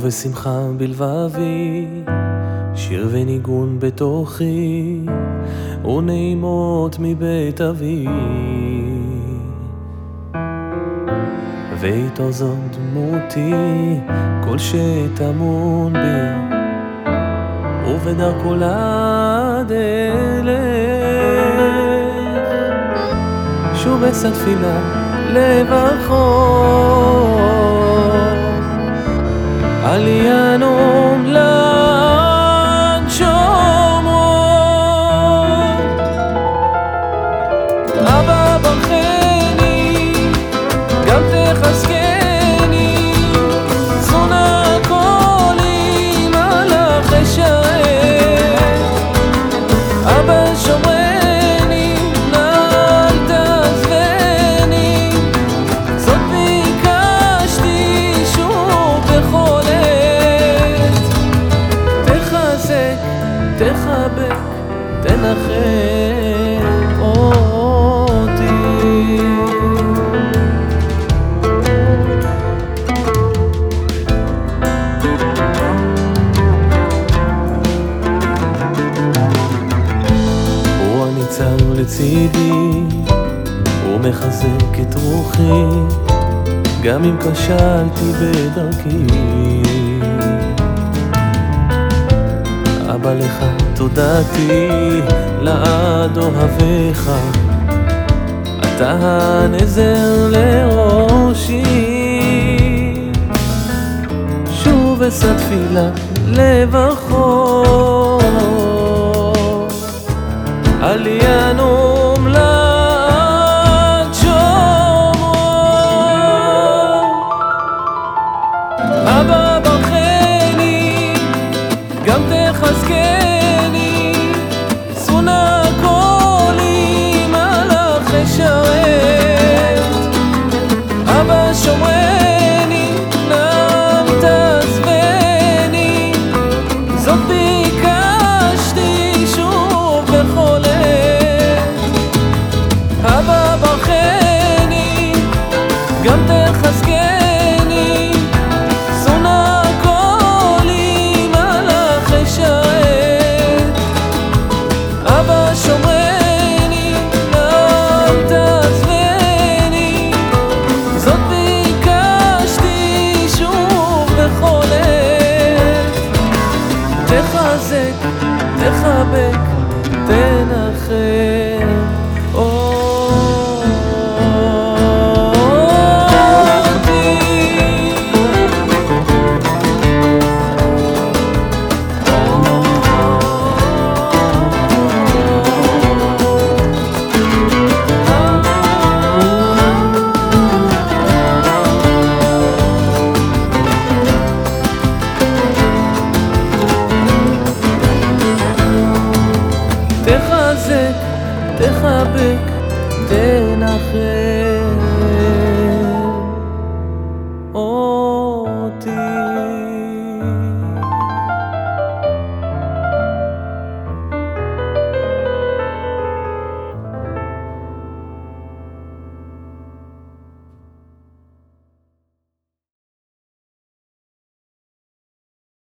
ושמחה בלבבי, שיר וניגון בתוכי, ונעימות מבית אבי. ואיתו זו דמותי, כל שטמון בי, ובדרכו לדלך. שוב אשא תפילה לברכו לצידי, הוא מחזק את רוחי, גם אם כשלתי בדרכי. אבא לך תודתי, לעד אוהביך, אתה הנזר לראשי. שוב אשא תפילה לברכו עליינו גם תחזקני צפונה קולי מלאך אשרת אבא שומרני אל תעזבני זאת ביקשתי שוב בכל אבא ברכני גם תחזקני תחזק, תחבק, להתחבק, תנחם.